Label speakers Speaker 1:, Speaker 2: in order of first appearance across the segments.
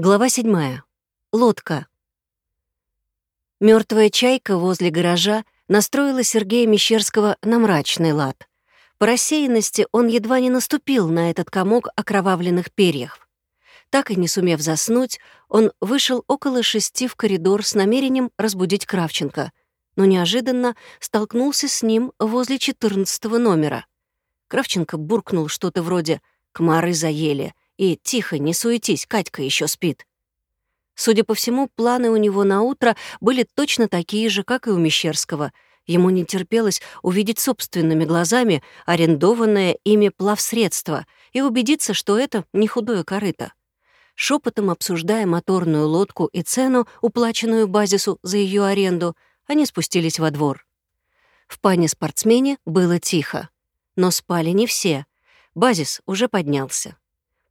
Speaker 1: Глава 7. Лодка. Мертвая чайка возле гаража настроила Сергея Мещерского на мрачный лад. По рассеянности он едва не наступил на этот комок окровавленных перьев. Так и не сумев заснуть, он вышел около шести в коридор с намерением разбудить Кравченко, но неожиданно столкнулся с ним возле четырнадцатого номера. Кравченко буркнул что-то вроде «комары заели», и тихо, не суетись, Катька еще спит. Судя по всему, планы у него на утро были точно такие же, как и у Мещерского. Ему не терпелось увидеть собственными глазами арендованное ими плавсредство и убедиться, что это не худое корыто. Шепотом обсуждая моторную лодку и цену, уплаченную базису за ее аренду, они спустились во двор. В пане-спортсмене было тихо. Но спали не все. Базис уже поднялся.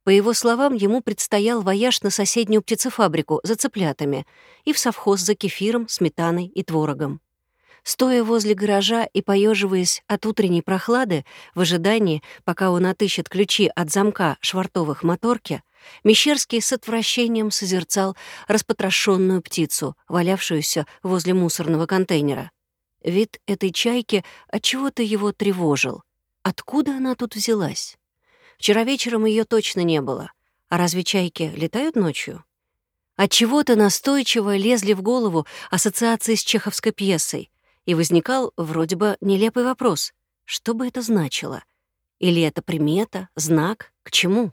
Speaker 1: По его словам, ему предстоял вояж на соседнюю птицефабрику за цыплятами и в совхоз за кефиром, сметаной и творогом. Стоя возле гаража и поеживаясь от утренней прохлады, в ожидании, пока он отыщет ключи от замка швартовых моторки, Мещерский с отвращением созерцал распотрошенную птицу, валявшуюся возле мусорного контейнера. Вид этой чайки отчего-то его тревожил. Откуда она тут взялась? Вчера вечером ее точно не было. А разве чайки летают ночью? От чего то настойчиво лезли в голову ассоциации с чеховской пьесой, и возникал вроде бы нелепый вопрос. Что бы это значило? Или это примета, знак, к чему?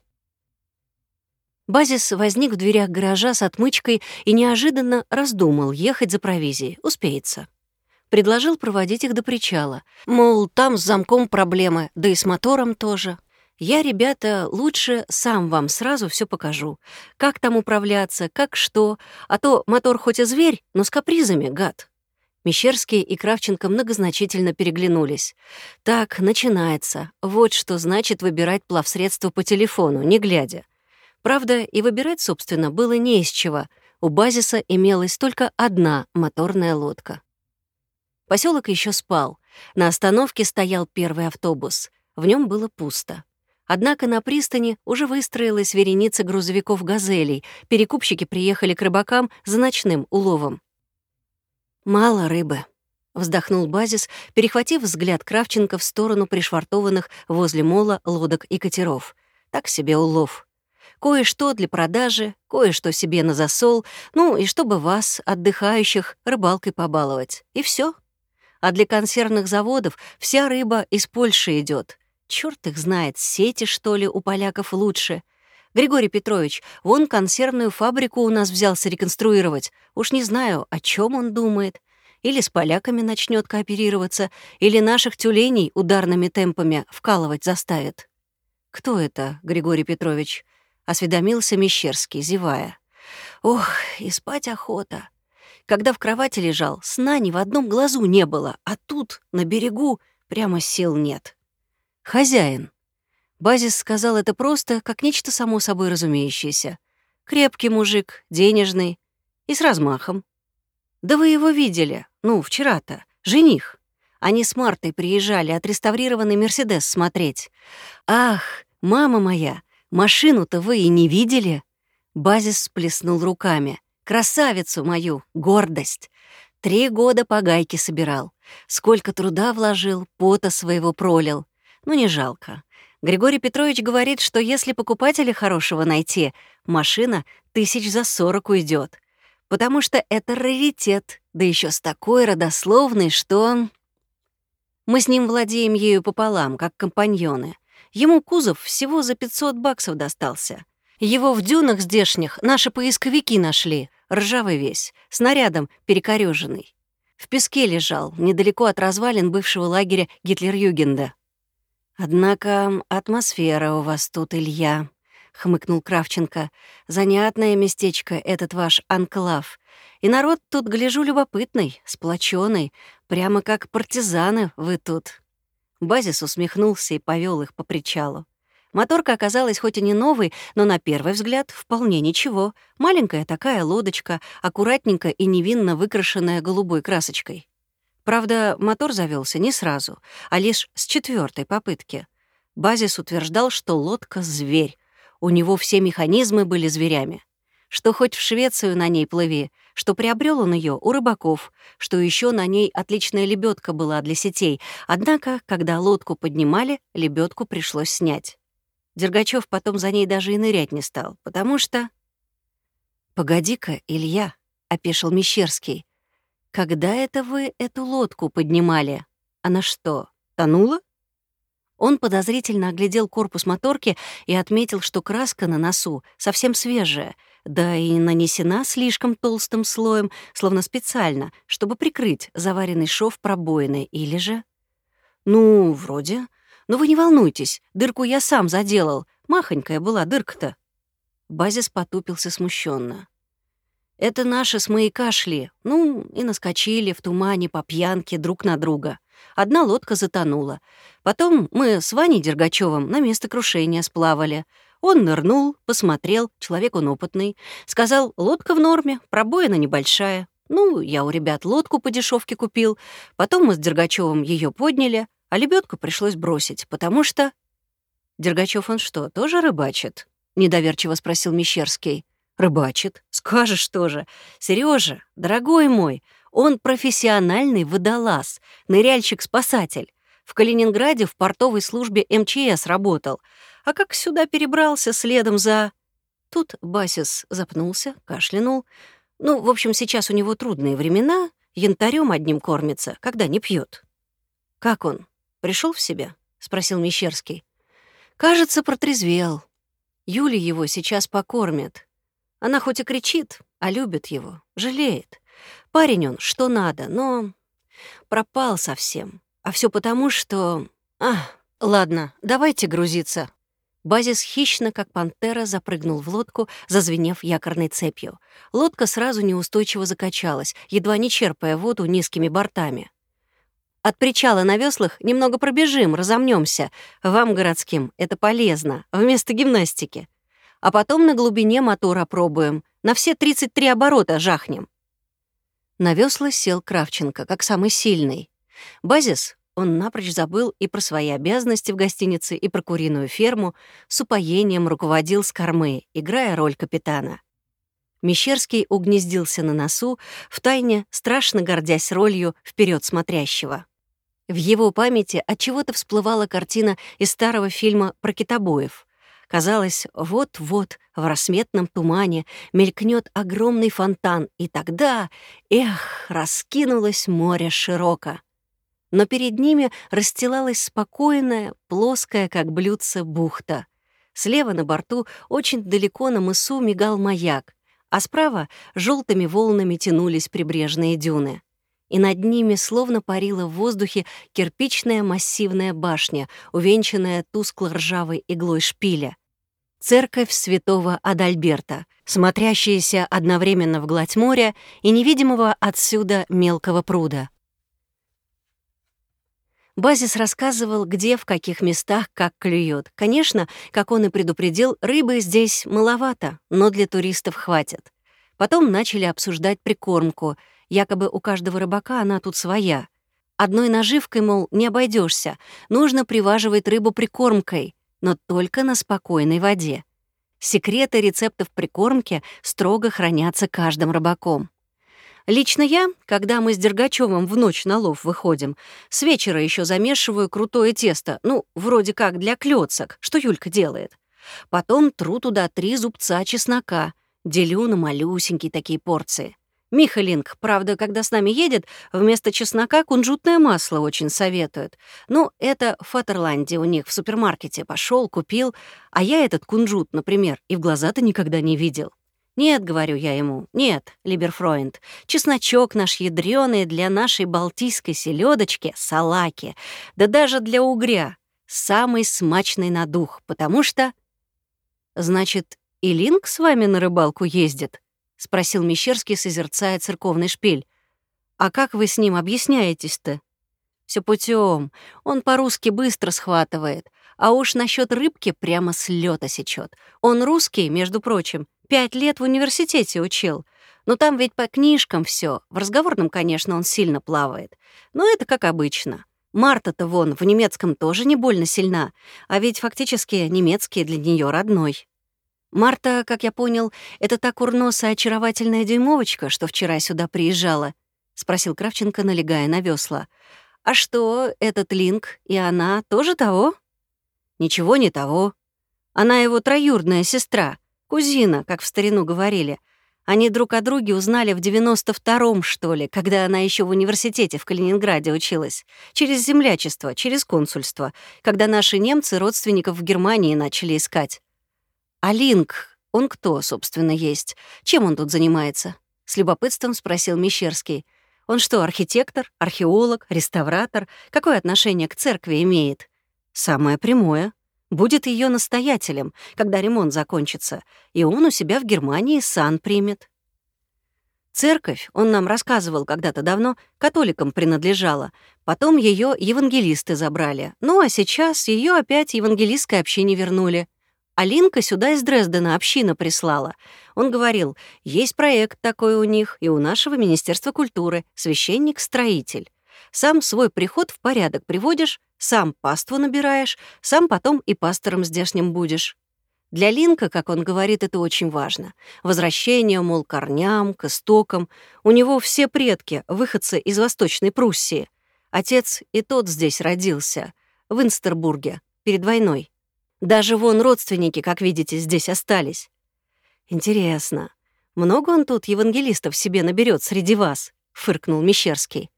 Speaker 1: Базис возник в дверях гаража с отмычкой и неожиданно раздумал ехать за провизией, успеется. Предложил проводить их до причала. Мол, там с замком проблемы, да и с мотором тоже. Я, ребята, лучше сам вам сразу все покажу. Как там управляться, как что. А то мотор хоть и зверь, но с капризами, гад». Мещерский и Кравченко многозначительно переглянулись. «Так, начинается. Вот что значит выбирать плавсредство по телефону, не глядя. Правда, и выбирать, собственно, было не из чего. У базиса имелась только одна моторная лодка. Поселок еще спал. На остановке стоял первый автобус. В нем было пусто. Однако на пристани уже выстроилась вереница грузовиков «Газелей», перекупщики приехали к рыбакам за ночным уловом. «Мало рыбы», — вздохнул Базис, перехватив взгляд Кравченко в сторону пришвартованных возле мола лодок и катеров. «Так себе улов. Кое-что для продажи, кое-что себе на засол, ну и чтобы вас, отдыхающих, рыбалкой побаловать. И все. А для консервных заводов вся рыба из Польши идет. Черт их знает, сети, что ли, у поляков лучше. Григорий Петрович, вон консервную фабрику у нас взялся реконструировать. Уж не знаю, о чем он думает. Или с поляками начнет кооперироваться, или наших тюленей ударными темпами вкалывать заставит. «Кто это, Григорий Петрович?» — осведомился Мещерский, зевая. «Ох, и спать охота. Когда в кровати лежал, сна ни в одном глазу не было, а тут, на берегу, прямо сил нет». «Хозяин». Базис сказал это просто, как нечто само собой разумеющееся. Крепкий мужик, денежный и с размахом. «Да вы его видели, ну, вчера-то, жених. Они с Мартой приезжали отреставрированный «Мерседес» смотреть. Ах, мама моя, машину-то вы и не видели?» Базис сплеснул руками. «Красавицу мою, гордость! Три года по гайке собирал. Сколько труда вложил, пота своего пролил. Ну, не жалко. Григорий Петрович говорит, что если покупателя хорошего найти, машина тысяч за сорок уйдет, потому что это раритет, да еще с такой родословной, что... Мы с ним владеем ею пополам, как компаньоны. Ему кузов всего за 500 баксов достался. Его в дюнах здешних наши поисковики нашли, ржавый весь, снарядом перекорёженный. В песке лежал, недалеко от развалин бывшего лагеря Гитлер-Югенда. «Однако атмосфера у вас тут, Илья», — хмыкнул Кравченко. «Занятное местечко этот ваш анклав. И народ тут, гляжу, любопытный, сплоченный, прямо как партизаны вы тут». Базис усмехнулся и повел их по причалу. Моторка оказалась хоть и не новой, но на первый взгляд вполне ничего. Маленькая такая лодочка, аккуратненько и невинно выкрашенная голубой красочкой. Правда, мотор завелся не сразу, а лишь с четвертой попытки. Базис утверждал, что лодка — зверь. У него все механизмы были зверями. что хоть в Швецию на ней плыви, что приобрел он ее у рыбаков, что еще на ней отличная лебедка была для сетей, однако, когда лодку поднимали, лебедку пришлось снять. Дергачев потом за ней даже и нырять не стал, потому что... «Погоди-ка, Илья», — опешил Мещерский, — «когда это вы эту лодку поднимали? Она что, тонула?» Он подозрительно оглядел корпус моторки и отметил, что краска на носу совсем свежая, да и нанесена слишком толстым слоем, словно специально, чтобы прикрыть заваренный шов пробоины, или же... «Ну, вроде. Но вы не волнуйтесь, дырку я сам заделал. Махонькая была дырка-то». Базис потупился смущенно. «Это наши с маяка шли, ну, и наскочили в тумане по пьянке друг на друга. Одна лодка затонула. Потом мы с Ваней Дергачевым на место крушения сплавали. Он нырнул, посмотрел, человек он опытный. Сказал, лодка в норме, пробоина небольшая. Ну, я у ребят лодку по дешевке купил. Потом мы с Дергачевым ее подняли, а лебедку пришлось бросить, потому что... Дергачев он что, тоже рыбачит? Недоверчиво спросил Мещерский. Рыбачит. Скажешь тоже. Сережа, дорогой мой, он профессиональный водолаз, ныряльщик-спасатель. В Калининграде в портовой службе МЧС работал. А как сюда перебрался следом за... Тут Басис запнулся, кашлянул. Ну, в общем, сейчас у него трудные времена, янтарем одним кормится, когда не пьет. «Как он? Пришел в себя?» — спросил Мещерский. «Кажется, протрезвел. Юля его сейчас покормит. Она хоть и кричит, а любит его, жалеет. Парень он, что надо, но пропал совсем. А все потому, что... А, ладно, давайте грузиться. Базис хищно, как пантера, запрыгнул в лодку, зазвенев якорной цепью. Лодка сразу неустойчиво закачалась, едва не черпая воду низкими бортами. От причала на веслах немного пробежим, разомнемся. Вам, городским, это полезно, вместо гимнастики. А потом на глубине мотор опробуем, на все 33 оборота жахнем. На весла сел Кравченко, как самый сильный. Базис, он напрочь забыл и про свои обязанности в гостинице, и про куриную ферму, с упоением руководил с кормы, играя роль капитана. Мещерский угнездился на носу, втайне страшно гордясь ролью вперед смотрящего. В его памяти от чего то всплывала картина из старого фильма про китобоев. Казалось, вот-вот в рассветном тумане мелькнет огромный фонтан, и тогда, эх, раскинулось море широко. Но перед ними расстилалась спокойная, плоская, как блюдце, бухта. Слева на борту очень далеко на мысу мигал маяк, а справа желтыми волнами тянулись прибрежные дюны и над ними словно парила в воздухе кирпичная массивная башня, увенчанная тускло-ржавой иглой шпиля. Церковь святого Адальберта, смотрящаяся одновременно в гладь моря и невидимого отсюда мелкого пруда. Базис рассказывал, где, в каких местах, как клюет. Конечно, как он и предупредил, рыбы здесь маловато, но для туристов хватит. Потом начали обсуждать прикормку — Якобы у каждого рыбака она тут своя. Одной наживкой, мол, не обойдешься. Нужно приваживать рыбу прикормкой, но только на спокойной воде. Секреты рецептов прикормки строго хранятся каждым рыбаком. Лично я, когда мы с Дергачевым в ночь на лов выходим, с вечера еще замешиваю крутое тесто, ну, вроде как для клёцок, что Юлька делает. Потом тру туда три зубца чеснока, делю на малюсенькие такие порции. Михалинг, правда, когда с нами едет, вместо чеснока кунжутное масло очень советует. Ну, это в Фатерланде у них в супермаркете. Пошел, купил. А я этот кунжут, например, и в глаза-то никогда не видел. «Нет», — говорю я ему, — «нет, Либерфройнд, чесночок наш ядреный для нашей балтийской селедочки, салаки, да даже для угря, самый смачный на дух, потому что...» «Значит, и Линк с вами на рыбалку ездит?» — спросил Мещерский, созерцая церковный шпиль. «А как вы с ним объясняетесь-то?» Все путем. Он по-русски быстро схватывает. А уж насчет рыбки прямо с лёта сечет. Он русский, между прочим, пять лет в университете учил. Но там ведь по книжкам все. В разговорном, конечно, он сильно плавает. Но это как обычно. Марта-то вон в немецком тоже не больно сильна, а ведь фактически немецкий для нее родной. Марта, как я понял, это та курносая очаровательная дюймовочка, что вчера сюда приезжала?» — спросил Кравченко, налегая на весла. «А что, этот Линк и она тоже того?» «Ничего не того. Она его троюродная сестра, кузина, как в старину говорили. Они друг о друге узнали в 92-м, что ли, когда она еще в университете в Калининграде училась. Через землячество, через консульство, когда наши немцы родственников в Германии начали искать. «А Линк, он кто, собственно, есть? Чем он тут занимается?» — с любопытством спросил Мещерский. «Он что, архитектор, археолог, реставратор? Какое отношение к церкви имеет?» «Самое прямое. Будет ее настоятелем, когда ремонт закончится, и он у себя в Германии сан примет». Церковь, он нам рассказывал когда-то давно, католикам принадлежала. Потом ее евангелисты забрали. Ну а сейчас ее опять евангелистской общине вернули. Алинка сюда из Дрездена община прислала. Он говорил, есть проект такой у них и у нашего Министерства культуры, священник-строитель. Сам свой приход в порядок приводишь, сам паству набираешь, сам потом и пастором здешним будешь. Для Линка, как он говорит, это очень важно. Возвращение, мол, корням, к истокам. У него все предки, выходцы из Восточной Пруссии. Отец и тот здесь родился, в Инстербурге, перед войной. Даже вон родственники, как видите, здесь остались. Интересно, много он тут евангелистов себе наберет среди вас? фыркнул Мещерский.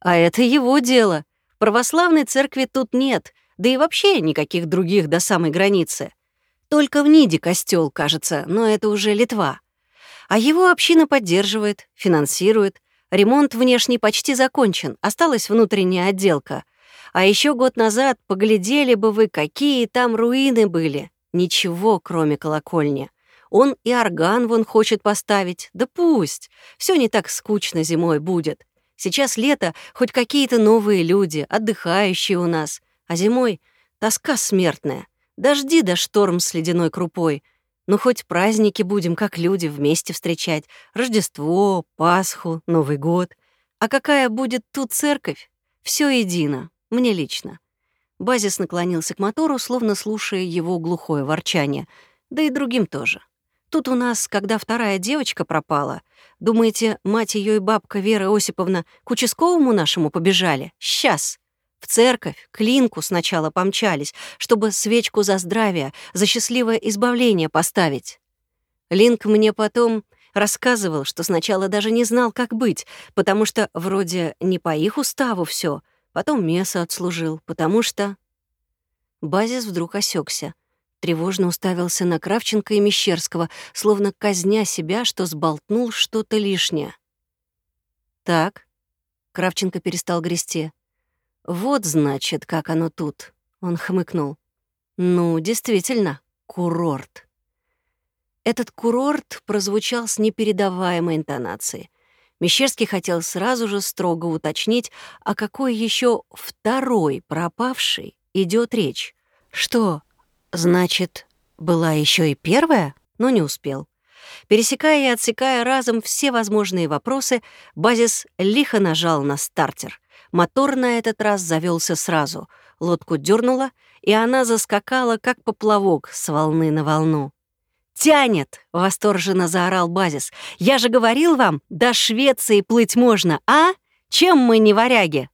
Speaker 1: А это его дело. Православной церкви тут нет, да и вообще никаких других до самой границы. Только в Ниде костел, кажется, но это уже Литва. А его община поддерживает, финансирует. Ремонт внешний почти закончен, осталась внутренняя отделка. А еще год назад поглядели бы вы, какие там руины были. Ничего, кроме колокольни. Он и орган вон хочет поставить. Да пусть. Все не так скучно зимой будет. Сейчас лето, хоть какие-то новые люди, отдыхающие у нас. А зимой тоска смертная. Дожди да шторм с ледяной крупой. Ну, хоть праздники будем, как люди, вместе встречать. Рождество, Пасху, Новый год. А какая будет тут церковь? Все едино. Мне лично. Базис наклонился к мотору, словно слушая его глухое ворчание. Да и другим тоже. Тут у нас, когда вторая девочка пропала, думаете, мать ее и бабка Вера Осиповна к участковому нашему побежали? Сейчас. В церковь, к Линку сначала помчались, чтобы свечку за здравие, за счастливое избавление поставить. Линк мне потом рассказывал, что сначала даже не знал, как быть, потому что вроде не по их уставу все, потом место отслужил, потому что... Базис вдруг осекся, тревожно уставился на Кравченко и Мещерского, словно казня себя, что сболтнул что-то лишнее. «Так», — Кравченко перестал грести. «Вот, значит, как оно тут», — он хмыкнул. «Ну, действительно, курорт». Этот курорт прозвучал с непередаваемой интонацией. Мещерский хотел сразу же строго уточнить, о какой еще второй пропавшей идет речь. Что, значит, была еще и первая? Но не успел. Пересекая и отсекая разом все возможные вопросы, Базис лихо нажал на стартер. Мотор на этот раз завелся сразу. Лодку дернула, и она заскакала, как поплавок с волны на волну. «Тянет!» — восторженно заорал Базис. «Я же говорил вам, до Швеции плыть можно, а? Чем мы не варяги?»